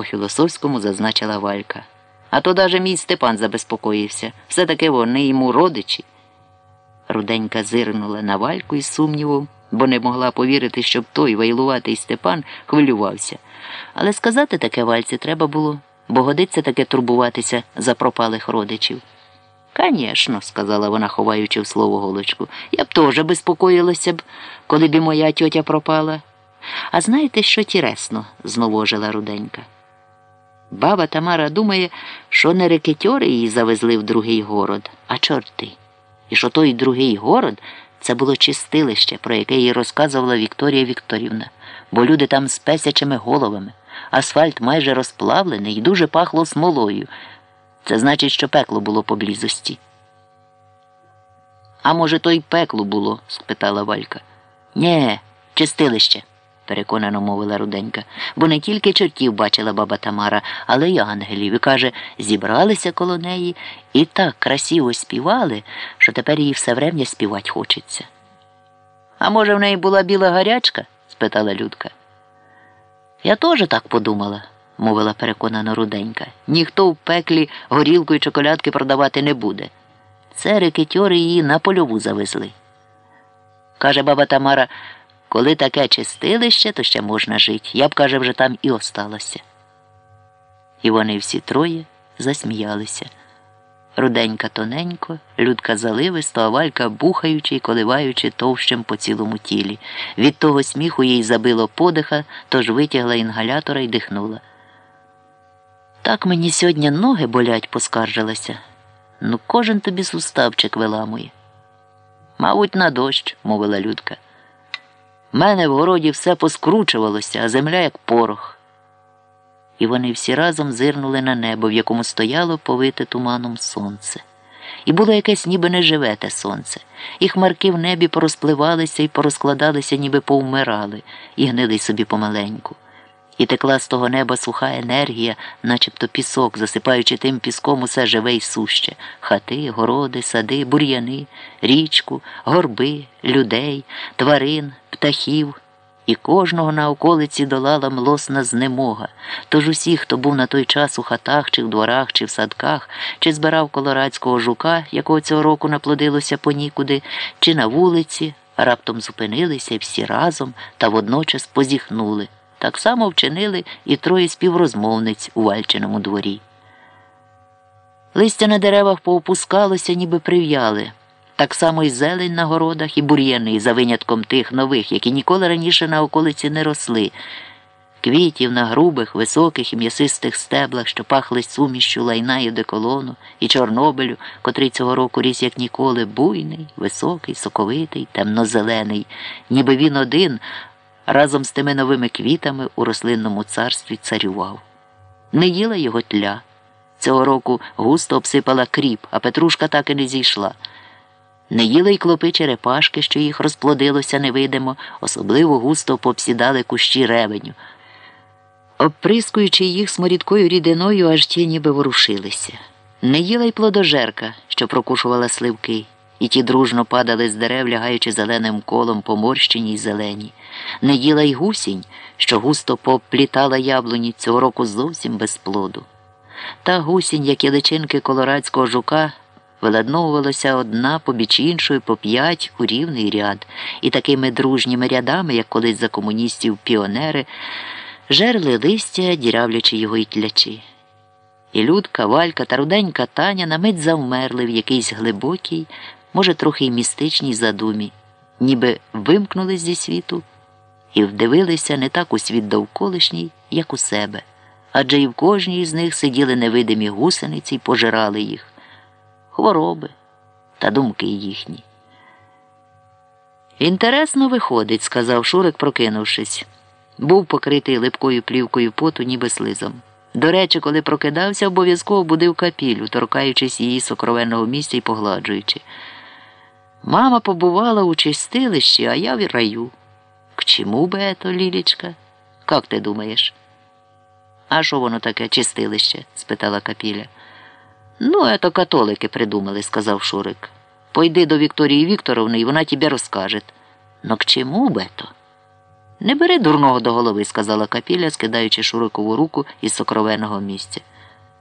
по філософському зазначила Валька. А то даже мій Степан забезпокоївся. Все таки вони йому родичі. Руденька зирнула на вальку із сумнівом, бо не могла повірити, щоб той вайлуватий Степан хвилювався. Але сказати таке вальці треба було, бо годиться таке турбуватися за пропалих родичів. Конечно, сказала вона, ховаючи в слово голочку, я б теж безпокоїлася б, коли б моя тьотя пропала. А знаєте, що тіресно? знову ожила руденька. Баба Тамара думає, що не рекетьори її завезли в другий город, а чорти. І що той другий город це було чистилище, про яке їй розказувала Вікторія Вікторівна, бо люди там з песячими головами, асфальт майже розплавлений і дуже пахло смолою. Це значить, що пекло було поблизості. А може, то й пекло було? спитала Валька. Нє, чистилище переконано мовила руденька, бо не тільки чортів бачила баба Тамара, але й ангелів. І каже, зібралися коло неї і так красиво співали, що тепер їй все врем'я співати хочеться. А може, в неї була біла гарячка? спитала Людка. Я теж так подумала, мовила переконано руденька. Ніхто в пеклі горілку і чоколядки продавати не буде. Це рекетьори її на польову завезли. Каже баба Тамара. Коли таке чистилище, то ще можна жити. Я б, каже, вже там і осталася. І вони всі троє засміялися. Руденька тоненько, людка заливисто, а валька бухаючи й коливаючи товщем по цілому тілі. Від того сміху їй забило подиха, тож витягла інгалятора і дихнула. Так мені сьогодні ноги болять, поскаржилася. Ну, кожен тобі суставчик виламує. Мабуть, на дощ, мовила Людка. Мене в городі все поскручувалося, а земля як порох. І вони всі разом зирнули на небо, в якому стояло повите туманом сонце. І було якесь ніби неживе те сонце, і хмарки в небі порозпливалися і порозкладалися, ніби повмирали, і гнили собі помаленьку і текла з того неба суха енергія, начебто пісок, засипаючи тим піском усе живе й суще хати, городи, сади, бур'яни, річку, горби, людей, тварин, птахів. І кожного на околиці долала млосна знемога. Тож усі, хто був на той час у хатах, чи в дворах, чи в садках, чи збирав колорадського жука, якого цього року наплодилося понікуди, чи на вулиці, раптом зупинилися всі разом та водночас позіхнули. Так само вчинили і троє співрозмовниць у Вальчиному дворі. Листя на деревах поопускалося, ніби прив'яли. Так само й зелень на городах і бур'яни, за винятком тих нових, які ніколи раніше на околиці не росли, квітів на грубих, високих і м'ясистих стеблах, що пахли сумішчю лайна і деколону, і Чорнобилю, котрий цього року ріс, як ніколи, буйний, високий, соковитий, темно-зелений, ніби він один разом з тими новими квітами у рослинному царстві царював. Не їла його тля. Цього року густо обсипала кріп, а Петрушка так і не зійшла. Не їли й клопи черепашки, що їх розплодилося невидимо, особливо густо попсідали кущі ревеню. Обприскуючи їх сморідкою рідиною, аж ті ніби ворушилися. Не їла й плодожерка, що прокушувала сливки і ті дружно падали з дерев, лягаючи зеленим колом поморщені й зелені. Не їла й гусінь, що густо поплітала яблуні цього року зовсім без плоду. Та гусінь, як і личинки колорадського жука, виладновувалася одна побіч іншої по п'ять у рівний ряд, і такими дружніми рядами, як колись за комуністів піонери, жерли листя, дірявлячи його й тлячі. І Людка, Валька та руденька Таня на мить завмерли в якийсь глибокій, може, трохи й містичній задумі, ніби вимкнулись зі світу і вдивилися не так у світ довколишній, як у себе, адже і в кожній з них сиділи невидимі гусениці й пожирали їх, хвороби та думки їхні. Інтересно виходить, сказав Шурик, прокинувшись. Був покритий липкою плівкою поту, ніби слизом. До речі, коли прокидався, обов'язково будив капілю, торкаючись її сокровенного місця і погладжуючи. Мама побувала у чистилищі, а я в раю. К чому би ето, Лілічка? Как ти думаєш? А що воно таке чистилище? спитала Капіля. Ну, ето католики придумали, сказав Шурик. Пойди до Вікторії Вікторовни, і вона тебе розкаже. Но к чому б это? Не бери дурного до голови, сказала капіля, скидаючи шурикову руку із сокровенного місця.